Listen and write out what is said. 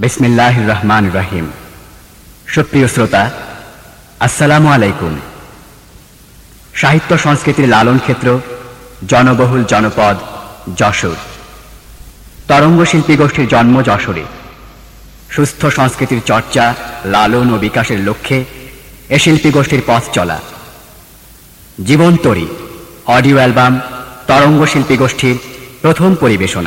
বিসমিল্লাহ রহমান রহিম সুপ্রিয় শ্রোতা, আসসালামু আলাইকুম। সাহিত্য সংস্কৃতির লালন ক্ষেত্র, জনবহুল জনপদ, যশোর। তরঙ্গ শিল্পী গোষ্ঠীর জন্ম যশোরে। সুস্থ সংস্কৃতির চর্চা, লালন ও বিকাশের লক্ষ্যে এ শিল্পী গোষ্ঠীর পথ চলা। জীবন তরী অডিও অ্যালবাম, তরঙ্গ শিল্পী গোষ্ঠীর প্রথম পরিবেশনা।